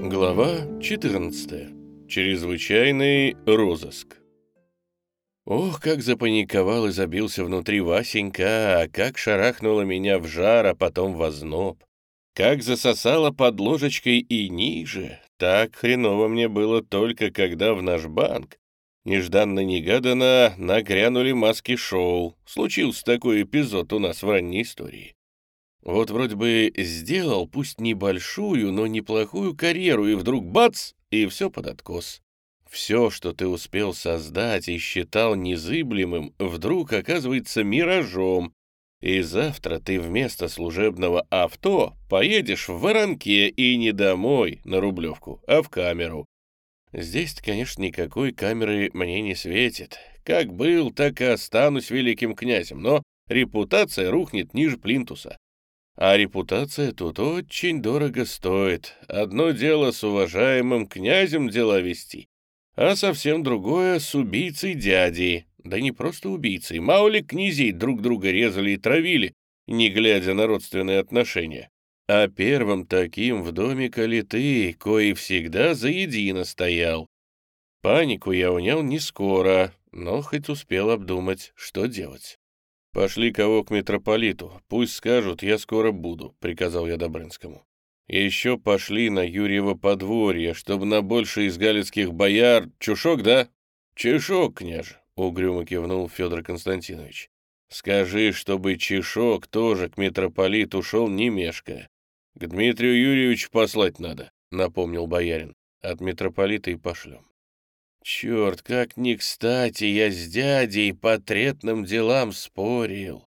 Глава 14. Чрезвычайный розыск. Ох, как запаниковал и забился внутри Васенька, а как шарахнуло меня в жар, а потом в озноб. Как засосало под ложечкой и ниже. Так хреново мне было только, когда в наш банк нежданно-негаданно нагрянули маски-шоу. Случился такой эпизод у нас в ранней истории. Вот вроде бы сделал, пусть небольшую, но неплохую карьеру, и вдруг бац, и все под откос. Все, что ты успел создать и считал незыблемым, вдруг оказывается миражом, и завтра ты вместо служебного авто поедешь в воронке и не домой, на Рублевку, а в камеру. Здесь, конечно, никакой камеры мне не светит. Как был, так и останусь великим князем, но репутация рухнет ниже плинтуса. А репутация тут очень дорого стоит. Одно дело с уважаемым князем дела вести, а совсем другое с убийцей дяди. Да не просто убийцей, мало ли князей друг друга резали и травили, не глядя на родственные отношения. А первым таким в доме калиты, кое всегда заедино стоял. Панику я унял не скоро, но хоть успел обдумать, что делать. «Пошли кого к митрополиту, пусть скажут, я скоро буду», — приказал я Добрынскому. «Еще пошли на Юрьево подворье, чтобы на больше из галицких бояр... Чушок, да?» «Чешок, княже», — угрюмо кивнул Федор Константинович. «Скажи, чтобы Чешок тоже к митрополиту шел не. К Дмитрию Юрьевичу послать надо», — напомнил боярин. «От митрополита и пошлем». Черт, как не кстати я с дядей по третным делам спорил.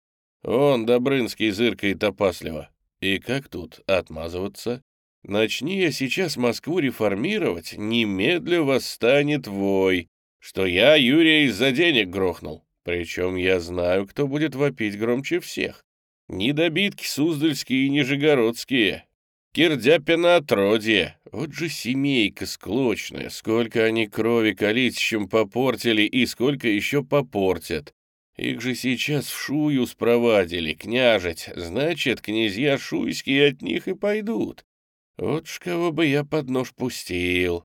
Он, Добрынский, зыркает опасливо. И как тут отмазываться? Начни я сейчас Москву реформировать, немедля восстанет вой, что я Юрия из-за денег грохнул. Причем я знаю, кто будет вопить громче всех. Недобитки суздальские и нижегородские, Кирдяпина отродье. Вот же семейка склочная, сколько они крови количеством попортили и сколько еще попортят. Их же сейчас в Шую спровадили, княжить, значит, князья шуйские от них и пойдут. Вот ж кого бы я под нож пустил.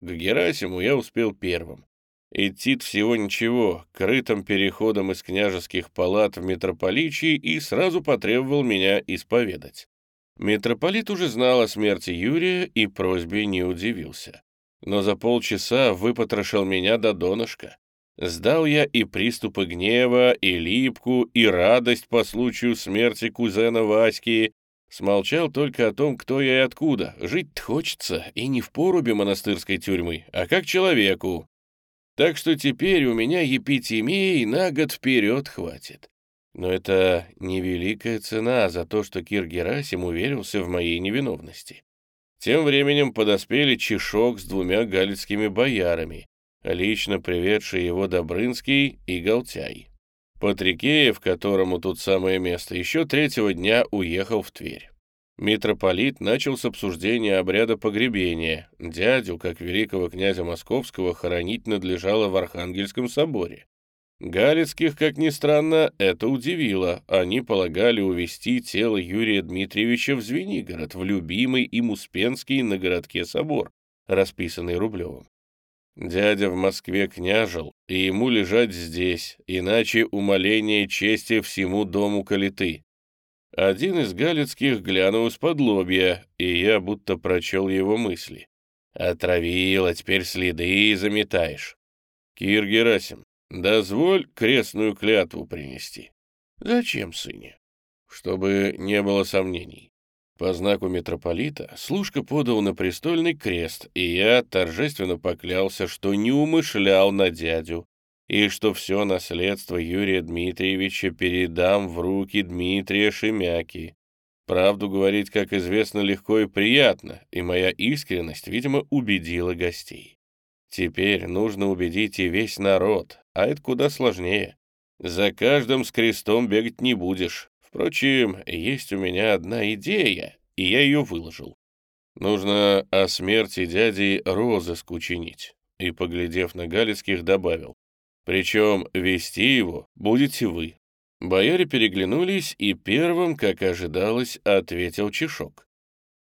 К Герасиму я успел первым. идти всего ничего, крытым переходом из княжеских палат в митрополичий и сразу потребовал меня исповедать. Митрополит уже знал о смерти Юрия и просьбе не удивился. Но за полчаса выпотрошил меня до донышка. Сдал я и приступы гнева, и липку, и радость по случаю смерти кузена Васьки. Смолчал только о том, кто я и откуда. Жить-то хочется, и не в порубе монастырской тюрьмы, а как человеку. Так что теперь у меня епитемии на год вперед хватит. Но это невеликая цена за то, что Кир Герасим уверился в моей невиновности. Тем временем подоспели Чешок с двумя галицкими боярами, лично приведший его Добрынский и Галтяй. Патрикеев, которому тут самое место, еще третьего дня уехал в Тверь. Митрополит начал с обсуждения обряда погребения. Дядю, как великого князя Московского, хоронить надлежало в Архангельском соборе. Галицких, как ни странно, это удивило. Они полагали увезти тело Юрия Дмитриевича в Звенигород, в любимый им Успенский на городке собор, расписанный Рублевым. Дядя в Москве княжил, и ему лежать здесь, иначе умоление чести всему дому калиты. Один из галицких глянул из-под лобья, и я будто прочел его мысли. «Отравил, а теперь следы заметаешь». «Кир Герасим, Дозволь крестную клятву принести. Зачем, сыне? Чтобы не было сомнений. По знаку митрополита служка подал на престольный крест, и я торжественно поклялся, что не умышлял на дядю, и что все наследство Юрия Дмитриевича передам в руки Дмитрия Шемяки. Правду говорить, как известно, легко и приятно, и моя искренность, видимо, убедила гостей. Теперь нужно убедить и весь народ, а это куда сложнее. За каждым с крестом бегать не будешь. Впрочем, есть у меня одна идея, и я ее выложил. Нужно о смерти дяди розыск учинить. И, поглядев на Галицких, добавил. Причем вести его будете вы. Бояре переглянулись, и первым, как ожидалось, ответил Чешок.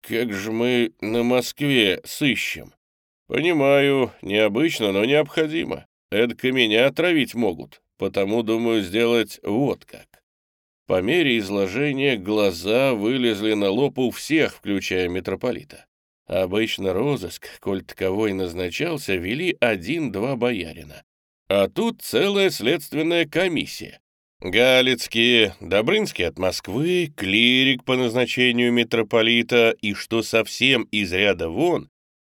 как же мы на Москве сыщем?» «Понимаю, необычно, но необходимо. Эдко меня отравить могут, потому, думаю, сделать вот как». По мере изложения глаза вылезли на лоб у всех, включая митрополита. Обычно розыск, коль таковой назначался, вели один-два боярина. А тут целая следственная комиссия. Галицкие, Добрынский от Москвы, клирик по назначению митрополита и, что совсем из ряда вон,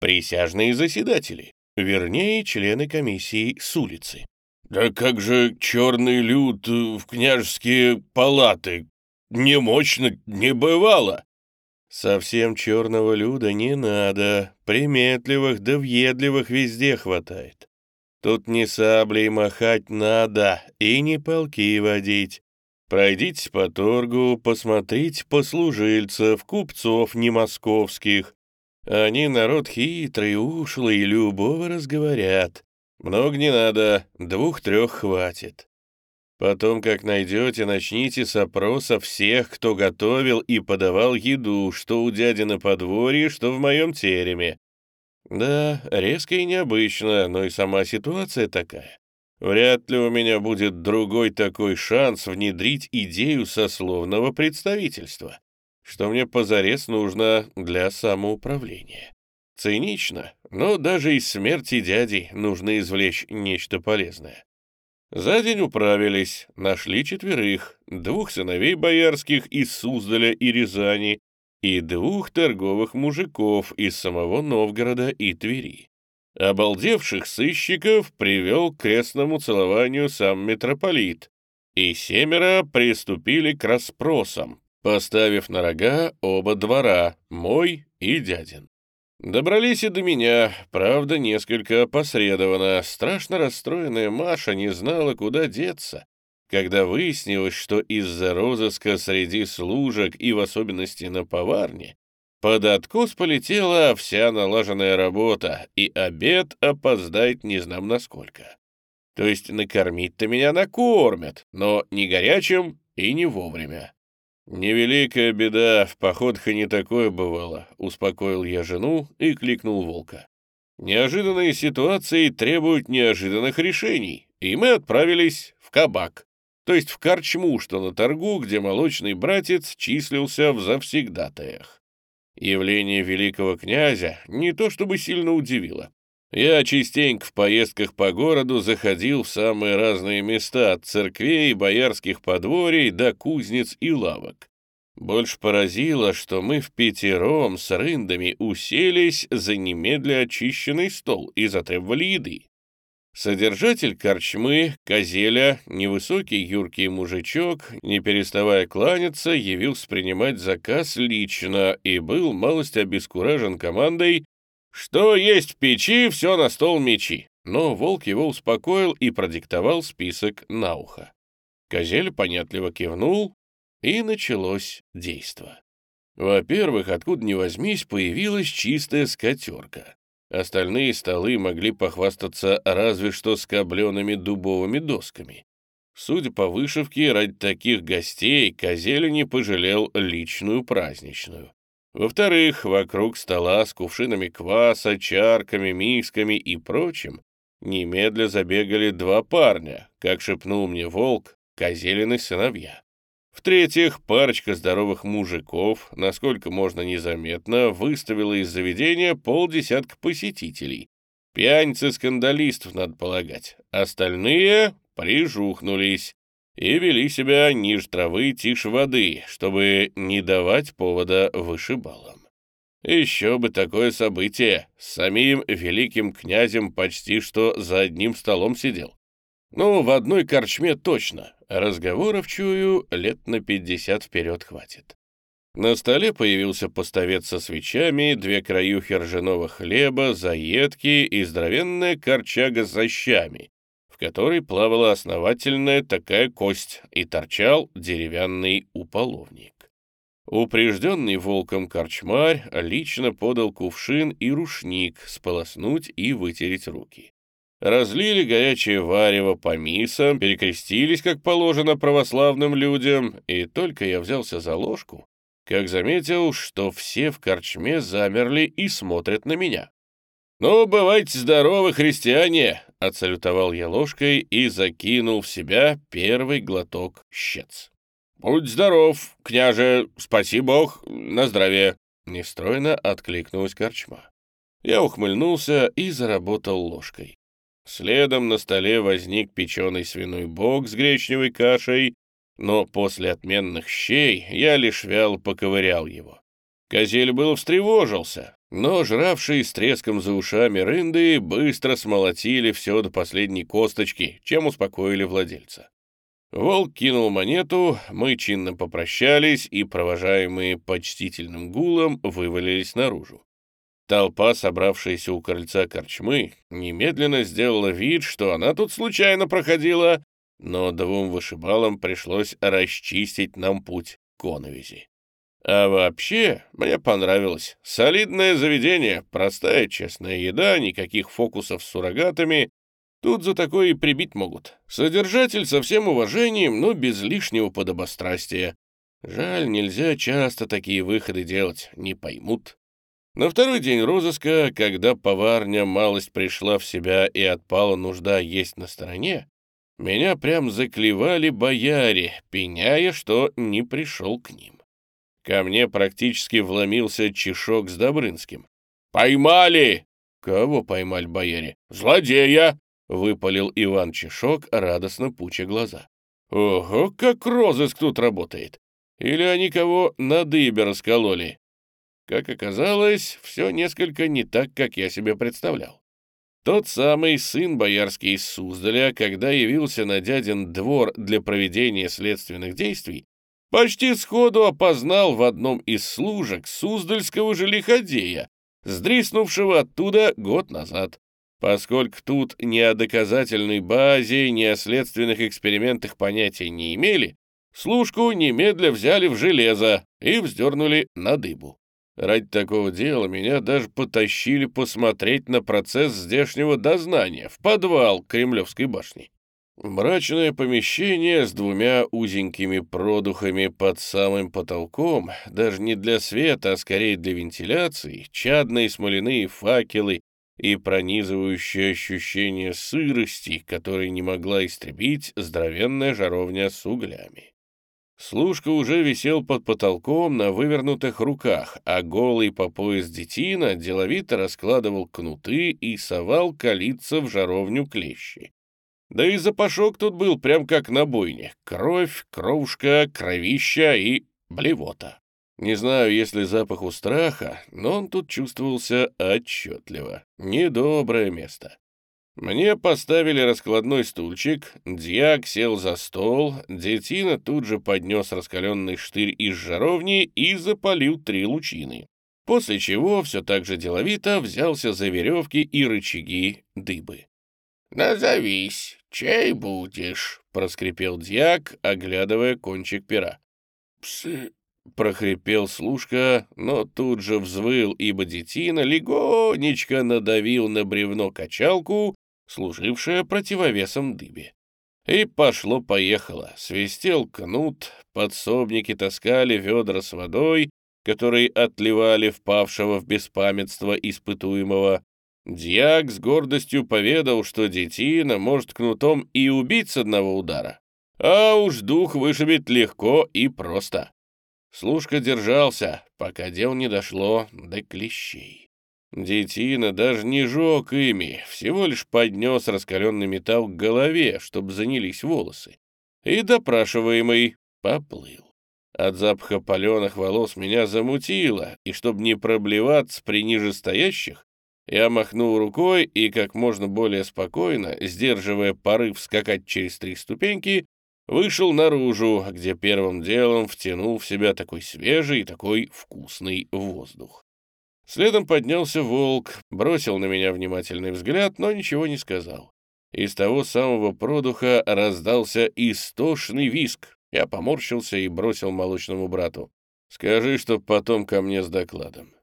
присяжные заседатели, вернее, члены комиссии с улицы. «Да как же черный люд в княжеские палаты? Немощно не бывало!» «Совсем черного люда не надо, приметливых да въедливых везде хватает. Тут не саблей махать надо и не полки водить. Пройдите по торгу, посмотрите послужильцев, купцов не московских. Они народ хитрый, ушлый, любого разговорят. Много не надо, двух-трех хватит. Потом, как найдете, начните с опроса всех, кто готовил и подавал еду, что у дяди на подворье, что в моем тереме. Да, резко и необычно, но и сама ситуация такая. Вряд ли у меня будет другой такой шанс внедрить идею сословного представительства, что мне позарез нужно для самоуправления. Цинично, но даже из смерти дяди нужно извлечь нечто полезное. За день управились, нашли четверых, двух сыновей боярских из Суздаля и Рязани и двух торговых мужиков из самого Новгорода и Твери. Обалдевших сыщиков привел к крестному целованию сам митрополит, и семеро приступили к расспросам, поставив на рога оба двора, мой и дядин. Добрались и до меня, правда, несколько опосредованно. Страшно расстроенная Маша не знала, куда деться, когда выяснилось, что из-за розыска среди служек и в особенности на поварне под откос полетела вся налаженная работа, и обед опоздает не знам насколько. То есть накормить-то меня накормят, но не горячим и не вовремя. «Невеликая беда, в походах и не такое бывало», — успокоил я жену и кликнул волка. «Неожиданные ситуации требуют неожиданных решений, и мы отправились в кабак то есть в корчму, что на торгу, где молочный братец числился в завсегдатаях. Явление великого князя не то чтобы сильно удивило. Я частенько в поездках по городу заходил в самые разные места, от церквей, боярских подворий до кузнец и лавок. Больше поразило, что мы в пятером с рындами уселись за немедля очищенный стол и затребовали еды. Содержатель корчмы, Козеля, невысокий юркий мужичок, не переставая кланяться, явился принимать заказ лично и был малость обескуражен командой «Что есть в печи, все на стол мечи». Но волк его успокоил и продиктовал список на ухо. Козель понятливо кивнул, и началось действо. Во-первых, откуда ни возьмись, появилась чистая скатерка. Остальные столы могли похвастаться разве что скобленными дубовыми досками. Судя по вышивке, ради таких гостей Козеля не пожалел личную праздничную. Во-вторых, вокруг стола с кувшинами кваса, чарками, мисками и прочим немедля забегали два парня, как шепнул мне волк, Козелины сыновья. В-третьих, парочка здоровых мужиков, насколько можно незаметно, выставила из заведения полдесятка посетителей. Пьяницы-скандалистов, надо полагать. Остальные прижухнулись и вели себя ниже травы, тише воды, чтобы не давать повода вышибалам. Еще бы такое событие. С самим великим князем почти что за одним столом сидел. Ну, в одной корчме точно, Разговоров, чую, лет на пятьдесят вперед хватит. На столе появился поставец со свечами, две краюхи ржаного хлеба, заедки и здоровенная корчага с защами, которой плавала основательная такая кость и торчал деревянный уполовник. Упрежденный волком корчмарь лично подал кувшин и рушник сполоснуть и вытереть руки разлили горячее варево по мисам, перекрестились, как положено православным людям, и только я взялся за ложку, как заметил, что все в корчме замерли и смотрят на меня. «Ну, бывайте здоровы, христиане!» — отсалютовал я ложкой и закинул в себя первый глоток щец. «Будь здоров, княже, спаси бог, на здравие!» Нестройно откликнулась корчма. Я ухмыльнулся и заработал ложкой. Следом на столе возник печеный свиной бок с гречневой кашей, но после отменных щей я лишь вял поковырял его. Козель был встревожился, но жравшие с треском за ушами рынды быстро смолотили все до последней косточки, чем успокоили владельца. Волк кинул монету, мы чинно попрощались и, провожаемые почтительным гулом, вывалились наружу. Толпа, собравшаяся у крыльца корчмы, немедленно сделала вид, что она тут случайно проходила, но двум вышибалам пришлось расчистить нам путь к коновизи. А вообще, мне понравилось. Солидное заведение, простая честная еда, никаких фокусов с суррогатами. Тут за такое и прибить могут. Содержатель со всем уважением, но без лишнего подобострастия. Жаль, нельзя часто такие выходы делать, не поймут. На второй день розыска, когда поварня малость пришла в себя и отпала нужда есть на стороне, меня прям заклевали бояре, пеняя, что не пришел к ним. Ко мне практически вломился Чешок с Добрынским. «Поймали!» «Кого поймали бояре?» «Злодея!» — выпалил Иван Чешок, радостно пуча глаза. «Ого, как розыск тут работает! Или они кого на дыбе раскололи?» Как оказалось, все несколько не так, как я себе представлял. Тот самый сын боярский из Суздаля, когда явился на дядин двор для проведения следственных действий, почти сходу опознал в одном из служек суздальского же лиходея, сдриснувшего оттуда год назад. Поскольку тут ни о доказательной базе, ни о следственных экспериментах понятия не имели, служку немедля взяли в железо и вздернули на дыбу. Ради такого дела меня даже потащили посмотреть на процесс здешнего дознания в подвал Кремлевской башни. Мрачное помещение с двумя узенькими продухами под самым потолком, даже не для света, а скорее для вентиляции, чадные смоляные факелы и пронизывающее ощущение сырости, которое не могла истребить здоровенная жаровня с углями. Служка уже висел под потолком на вывернутых руках, а голый по пояс детина деловито раскладывал кнуты и совал калиться в жаровню клещи. Да и запашок тут был прям как на бойне. Кровь, кровушка, кровища и блевота. Не знаю, есть ли запах у страха, но он тут чувствовался отчетливо. Недоброе место. Мне поставили раскладной стульчик, дьяк сел за стол, детина тут же поднес раскаленный штырь из жаровни и запалил три лучины. После чего все так же деловито взялся за веревки и рычаги дыбы. «Назовись, чей будешь?» — проскрипел дьяк, оглядывая кончик пера. «Псы!» — прохрипел служка, но тут же взвыл, ибо детина легонечко надавил на бревно качалку, служившее противовесом дыбе. И пошло-поехало, свистел кнут, подсобники таскали ведра с водой, которые отливали впавшего в беспамятство испытуемого, Дьяк с гордостью поведал, что детина может кнутом и убить с одного удара. А уж дух вышибет легко и просто. Служка держался, пока дел не дошло до клещей. Детина даже не жег ими, всего лишь поднес раскаленный металл к голове, чтобы занялись волосы. И допрашиваемый поплыл. От запаха паленых волос меня замутило, и чтобы не проблеваться при нижестоящих, я махнул рукой и как можно более спокойно, сдерживая порыв скакать через три ступеньки, вышел наружу, где первым делом втянул в себя такой свежий и такой вкусный воздух. Следом поднялся волк, бросил на меня внимательный взгляд, но ничего не сказал. Из того самого продуха раздался истошный виск. Я поморщился и бросил молочному брату. «Скажи, чтоб потом ко мне с докладом».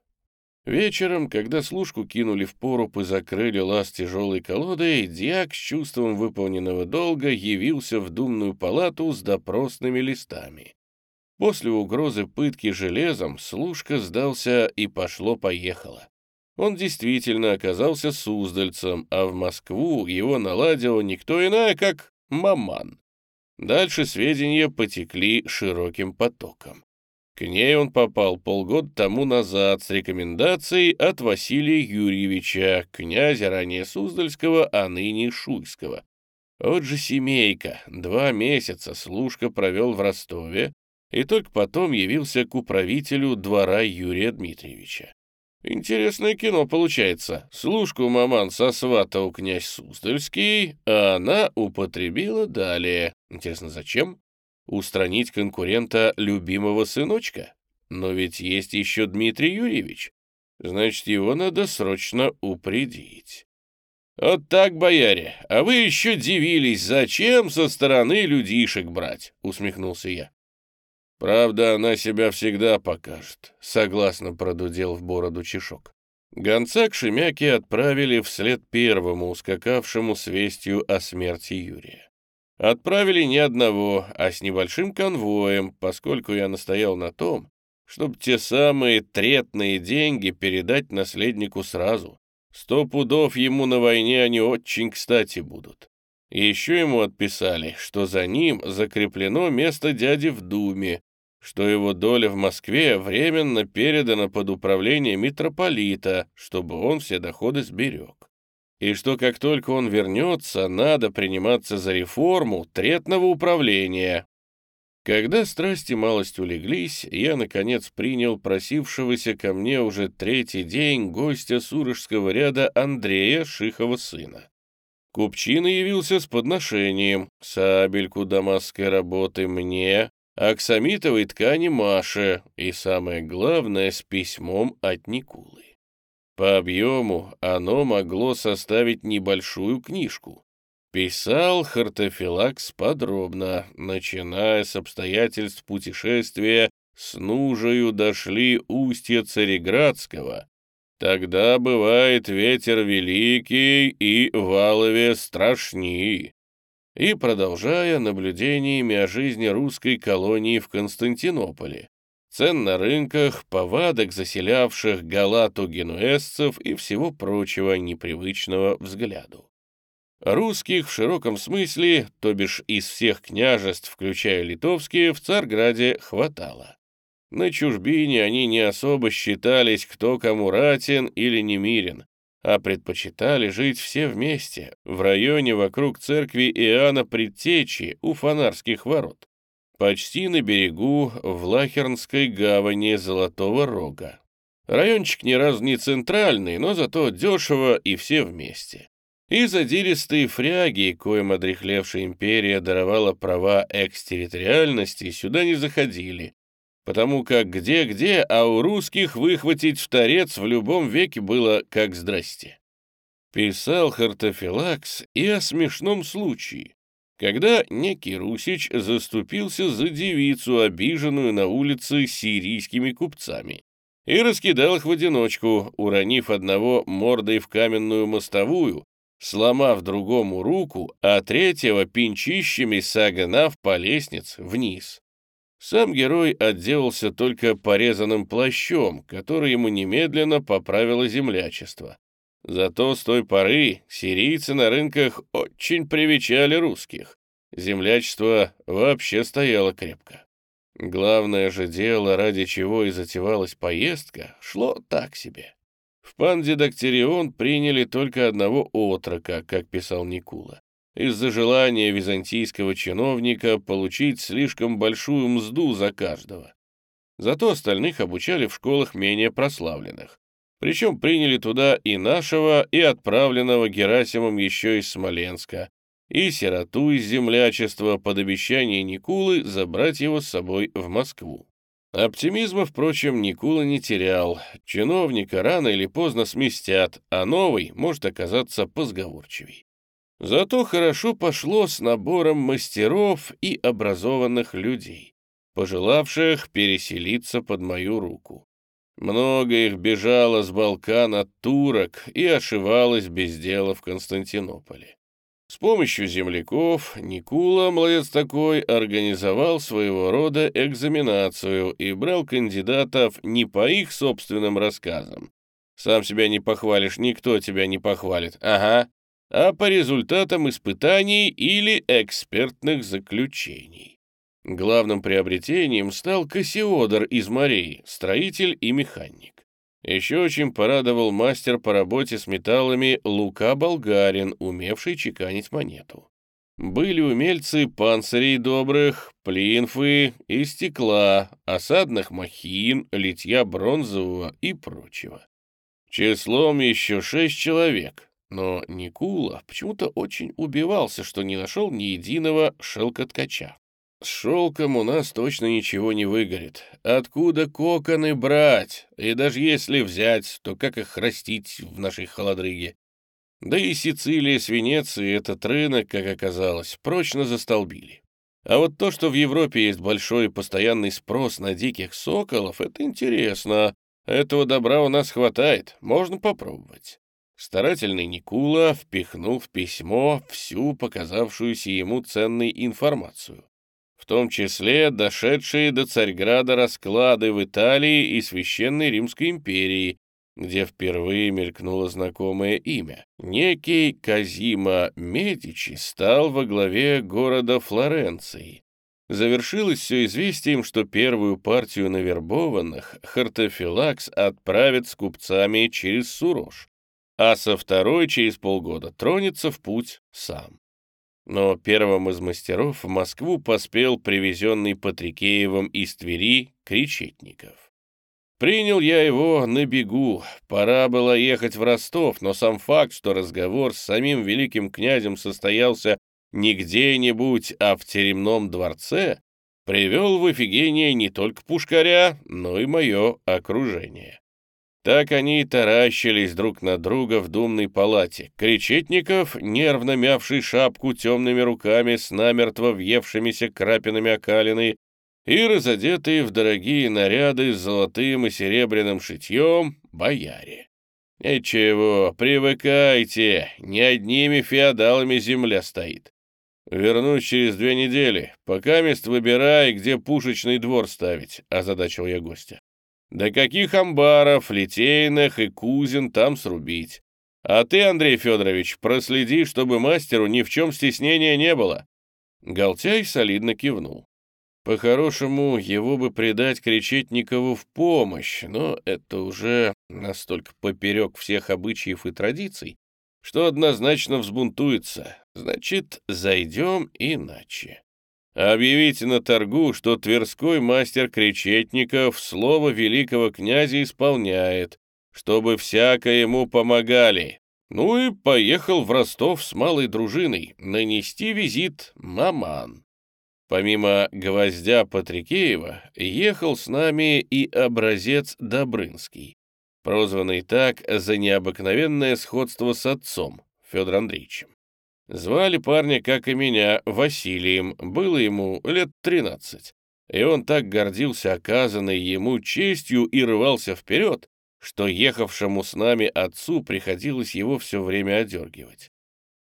Вечером, когда служку кинули в поруб и закрыли лаз тяжелой колодой, дьяк с чувством выполненного долга явился в думную палату с допросными листами. После угрозы пытки железом Слушка сдался и пошло-поехало. Он действительно оказался суздальцем, а в Москву его наладил никто иная, как Маман. Дальше сведения потекли широким потоком. К ней он попал полгода тому назад с рекомендацией от Василия Юрьевича, князя ранее Суздальского, а ныне Шуйского. Вот же семейка, два месяца служка провел в Ростове и только потом явился к управителю двора Юрия Дмитриевича. Интересное кино получается. Служку маман сосватал князь Суздальский, а она употребила далее. Интересно, зачем? Устранить конкурента любимого сыночка? Но ведь есть еще Дмитрий Юрьевич. Значит, его надо срочно упредить. «Вот так, бояре, а вы еще дивились, зачем со стороны людишек брать?» — усмехнулся я. «Правда, она себя всегда покажет», — согласно продудел в бороду чешок. Гонца к Шемяке отправили вслед первому, ускакавшему с вестью о смерти Юрия. Отправили не одного, а с небольшим конвоем, поскольку я настоял на том, чтобы те самые третные деньги передать наследнику сразу. Сто пудов ему на войне они очень кстати будут. И еще ему отписали, что за ним закреплено место дяди в Думе, что его доля в Москве временно передана под управление митрополита, чтобы он все доходы сберег и что как только он вернется, надо приниматься за реформу третного управления. Когда страсти малость улеглись, я, наконец, принял просившегося ко мне уже третий день гостя сурожского ряда Андрея, Шихова сына. Купчина явился с подношением, сабельку дамасской работы мне, аксамитовой ткани Маше и, самое главное, с письмом от Никулы. По объему оно могло составить небольшую книжку. Писал Хартофилакс подробно, начиная с обстоятельств путешествия с Нужею дошли устья Цареградского. Тогда бывает ветер великий и валове страшней. И продолжая наблюдениями о жизни русской колонии в Константинополе, цен на рынках, повадок заселявших галату генуэзцев и всего прочего непривычного взгляду. Русских в широком смысле, то бишь из всех княжеств, включая литовские, в Царграде хватало. На чужбине они не особо считались, кто кому ратен или немирен, а предпочитали жить все вместе, в районе вокруг церкви Иоанна Предтечи у фонарских ворот почти на берегу в Лахернской гавани Золотого Рога. Райончик ни разу не центральный, но зато дешево и все вместе. И задиристые фряги, коим одрехлевшая империя даровала права экстерриториальности, сюда не заходили, потому как где-где, а у русских выхватить в торец в любом веке было как здрасте. Писал Хартофилакс и о смешном случае, когда некий Русич заступился за девицу, обиженную на улице сирийскими купцами, и раскидал их в одиночку, уронив одного мордой в каменную мостовую, сломав другому руку, а третьего пинчищами согнав по лестнице вниз. Сам герой отделался только порезанным плащом, который ему немедленно поправило землячество. Зато с той поры сирийцы на рынках очень привечали русских. Землячество вообще стояло крепко. Главное же дело, ради чего и затевалась поездка, шло так себе. В пандидактерион приняли только одного отрока, как писал Никула, из-за желания византийского чиновника получить слишком большую мзду за каждого. Зато остальных обучали в школах менее прославленных. Причем приняли туда и нашего, и отправленного Герасимом еще из Смоленска, и сироту из землячества под обещание Никулы забрать его с собой в Москву. Оптимизма, впрочем, Никула не терял. Чиновника рано или поздно сместят, а новый может оказаться позговорчивей. Зато хорошо пошло с набором мастеров и образованных людей, пожелавших переселиться под мою руку. Много их бежало с Балкан от турок и ошивалось без дела в Константинополе. С помощью земляков Никула, молодец такой, организовал своего рода экзаменацию и брал кандидатов не по их собственным рассказам. Сам себя не похвалишь, никто тебя не похвалит. Ага. А по результатам испытаний или экспертных заключений. Главным приобретением стал Кассиодор из морей, строитель и механик. Еще очень порадовал мастер по работе с металлами Лука Болгарин, умевший чеканить монету. Были умельцы панцирей добрых, плинфы и стекла, осадных махин, литья бронзового и прочего. Числом еще шесть человек, но Никула почему-то очень убивался, что не нашел ни единого шелкоткача. С шелком у нас точно ничего не выгорит. Откуда коконы брать? И даже если взять, то как их растить в нашей холодрыге? Да и Сицилия с Венецией этот рынок, как оказалось, прочно застолбили. А вот то, что в Европе есть большой и постоянный спрос на диких соколов, это интересно. Этого добра у нас хватает, можно попробовать. Старательный Никула впихнул в письмо всю показавшуюся ему ценной информацию том числе дошедшие до Царьграда расклады в Италии и Священной Римской империи, где впервые мелькнуло знакомое имя. Некий Казима Медичи стал во главе города Флоренции. Завершилось все известием, что первую партию навербованных Хартофилакс отправит с купцами через Сурож, а со второй через полгода тронется в путь сам. Но первым из мастеров в Москву поспел привезенный Патрикеевым из Твери Кречетников. Принял я его на бегу. Пора было ехать в Ростов, но сам факт, что разговор с самим великим князем состоялся не где-нибудь, а в теремном дворце, привел в офигение не только пушкаря, но и мое окружение. Так они и таращились друг на друга в думной палате. Кречетников, нервно мявший шапку темными руками с намертво въевшимися крапинами окалины, и разодетые в дорогие наряды с золотым и серебряным шитьем бояре. Ничего, привыкайте, не одними феодалами земля стоит. Вернусь через две недели, пока мест выбирай, где пушечный двор ставить, озадачил я гостя. Да каких амбаров, литейных и кузин там срубить. А ты, Андрей Федорович, проследи, чтобы мастеру ни в чем стеснения не было. Галтяй солидно кивнул. По-хорошему, его бы предать Кречетникову в помощь, но это уже настолько поперек всех обычаев и традиций, что однозначно взбунтуется. Значит, зайдем иначе. Объявите на торгу, что Тверской мастер Кречетников слово великого князя исполняет, чтобы всяко ему помогали. Ну и поехал в Ростов с малой дружиной нанести визит Маман. Помимо гвоздя Патрикеева, ехал с нами и образец Добрынский, прозванный так за необыкновенное сходство с отцом, Федором Андреевичем. Звали парня, как и меня, Василием, было ему лет тринадцать. И он так гордился оказанной ему честью и рвался вперед, что ехавшему с нами отцу приходилось его все время одергивать.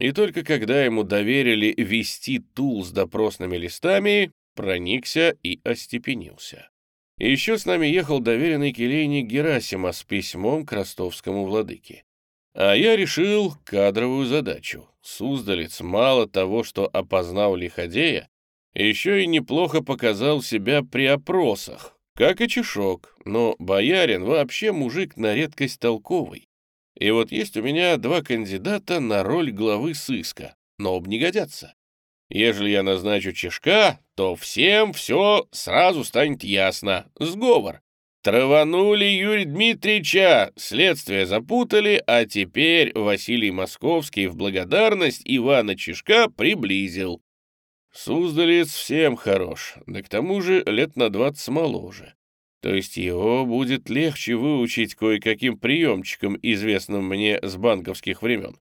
И только когда ему доверили вести тул с допросными листами, проникся и остепенился. Еще с нами ехал доверенный келейник Герасима с письмом к ростовскому владыке. А я решил кадровую задачу. Суздалец мало того, что опознал лиходея, еще и неплохо показал себя при опросах, как и Чешок, но боярин вообще мужик на редкость толковый. И вот есть у меня два кандидата на роль главы сыска, но годятся. Ежели я назначу Чешка, то всем все сразу станет ясно. Сговор. Траванули Юрия Дмитриевича, следствие запутали, а теперь Василий Московский в благодарность Ивана Чешка приблизил. Суздалец всем хорош, да к тому же лет на двадцать моложе. То есть его будет легче выучить кое-каким приемчикам, известным мне с банковских времен.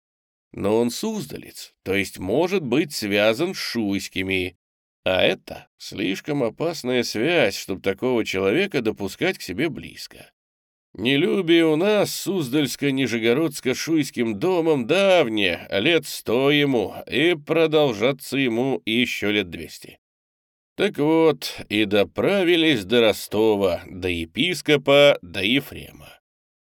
Но он суздалец, то есть может быть связан с шуйскими, а это слишком опасная связь, чтобы такого человека допускать к себе близко. Нелюбие у нас с Суздальско-Нижегородско-Шуйским домом давнее, лет сто ему, и продолжаться ему еще лет двести. Так вот, и доправились до Ростова, до епископа, до Ефрема.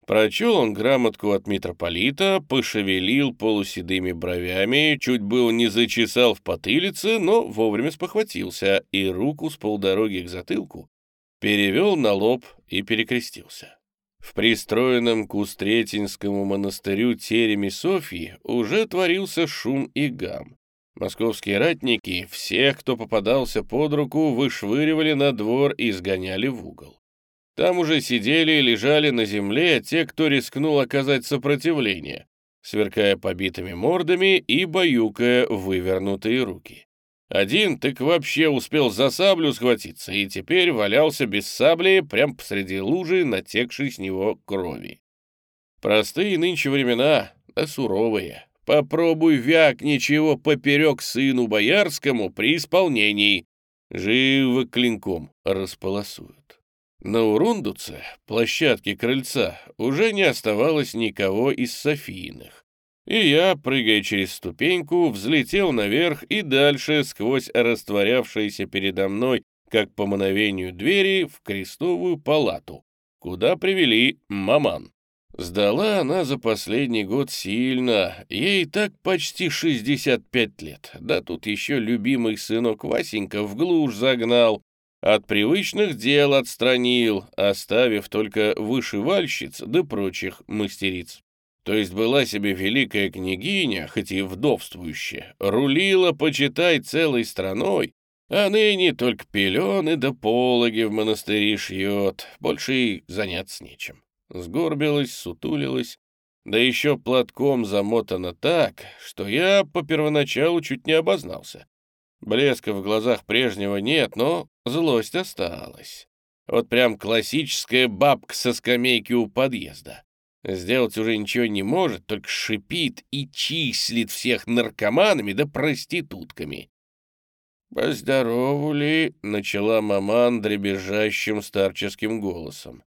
Прочел он грамотку от митрополита, пошевелил полуседыми бровями, чуть был не зачесал в потылице, но вовремя спохватился и руку с полдороги к затылку перевел на лоб и перекрестился. В пристроенном к Устретинскому монастырю тереме Софьи уже творился шум и гам. Московские ратники всех, кто попадался под руку, вышвыривали на двор и сгоняли в угол. Там уже сидели и лежали на земле те, кто рискнул оказать сопротивление, сверкая побитыми мордами и баюкая вывернутые руки. Один так вообще успел за саблю схватиться и теперь валялся без сабли прямо посреди лужи, натекшей с него крови. Простые нынче времена, да суровые. Попробуй вяк ничего поперек сыну боярскому при исполнении. Живо клинком располосуют. На Урундуце, площадке крыльца, уже не оставалось никого из Софийных. И я, прыгая через ступеньку, взлетел наверх и дальше, сквозь растворявшиеся передо мной, как по мановению двери, в крестовую палату, куда привели маман. Сдала она за последний год сильно, ей так почти 65 лет, да тут еще любимый сынок Васенька в глушь загнал, от привычных дел отстранил, оставив только вышивальщиц да прочих мастериц. То есть была себе великая княгиня, хоть и вдовствующая, рулила, почитай, целой страной, а ныне только пелены да пологи в монастыре шьет, больше и заняться нечем. Сгорбилась, сутулилась, да еще платком замотана так, что я по первоначалу чуть не обознался. Блеска в глазах прежнего нет, но злость осталась. Вот прям классическая бабка со скамейки у подъезда. Сделать уже ничего не может, только шипит и числит всех наркоманами да проститутками. «Поздорову — начала маман дребезжащим старческим голосом.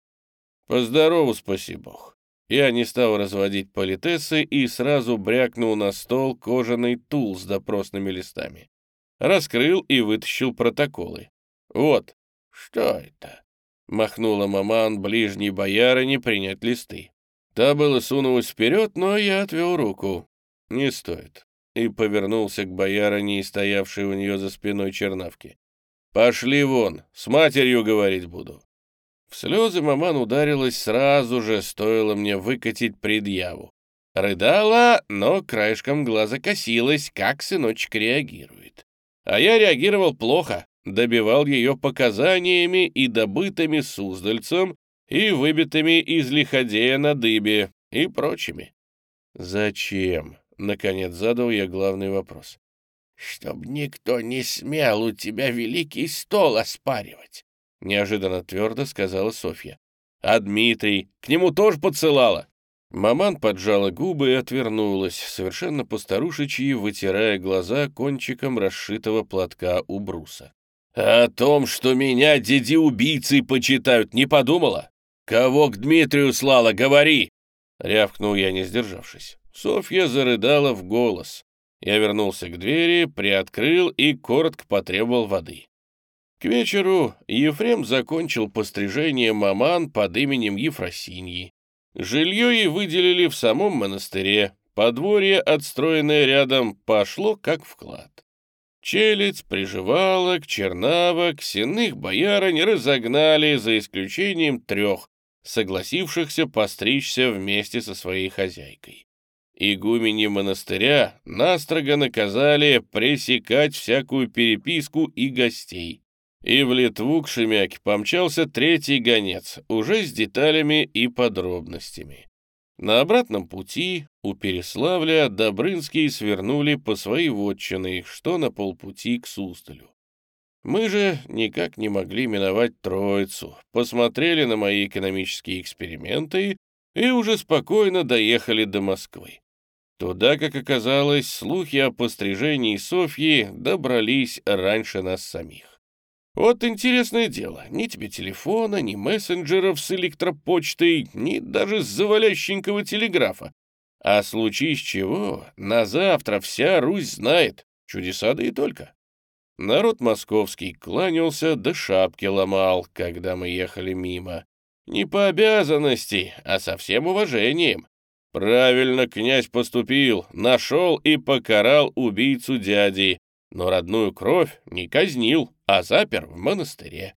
«Поздорову, спаси бог». Я не стал разводить политесы и сразу брякнул на стол кожаный тул с допросными листами. Раскрыл и вытащил протоколы. «Вот». «Что это?» — махнула маман ближней боярыне принять листы. Та было сунулась вперед, но я отвел руку. «Не стоит». И повернулся к боярине, стоявшей у нее за спиной чернавки. «Пошли вон, с матерью говорить буду». В слезы маман ударилась сразу же, стоило мне выкатить предъяву. Рыдала, но краешком глаза косилась, как сыночек реагирует. А я реагировал плохо, добивал ее показаниями и добытыми Суздальцем, и выбитыми из лиходея на дыбе и прочими. «Зачем?» — наконец задал я главный вопрос. «Чтоб никто не смел у тебя великий стол оспаривать», — неожиданно твердо сказала Софья. «А Дмитрий? К нему тоже подсылала?» Маман поджала губы и отвернулась, совершенно постарушечьи, вытирая глаза кончиком расшитого платка у бруса. «О том, что меня деди-убийцы почитают, не подумала? «Кого к Дмитрию слала, говори!» Рявкнул я, не сдержавшись. Софья зарыдала в голос. Я вернулся к двери, приоткрыл и коротко потребовал воды. К вечеру Ефрем закончил пострижение маман под именем Ефросиньи. Жилье ей выделили в самом монастыре. Подворье, отстроенное рядом, пошло как вклад. Челядь, приживалок, чернавок, сенных боярынь разогнали за исключением трех, согласившихся постричься вместе со своей хозяйкой. Игумени монастыря настрого наказали пресекать всякую переписку и гостей. И в Литву к Шемяке помчался третий гонец, уже с деталями и подробностями. На обратном пути у Переславля Добрынские свернули по своей вотчиной, что на полпути к Суздалю. Мы же никак не могли миновать Троицу, посмотрели на мои экономические эксперименты и уже спокойно доехали до Москвы. Туда, как оказалось, слухи о пострижении Софьи добрались раньше нас самих. Вот интересное дело, ни тебе телефона, ни мессенджеров с электропочтой, ни даже с завалященького телеграфа. А случись чего, на завтра вся Русь знает. Чудеса да и только. Народ московский кланялся да шапки ломал, когда мы ехали мимо. Не по обязанности, а со всем уважением. Правильно князь поступил, нашел и покарал убийцу дяди, но родную кровь не казнил, а запер в монастыре.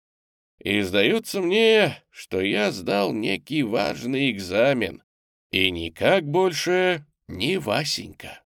И сдается мне, что я сдал некий важный экзамен, и никак больше не Васенька.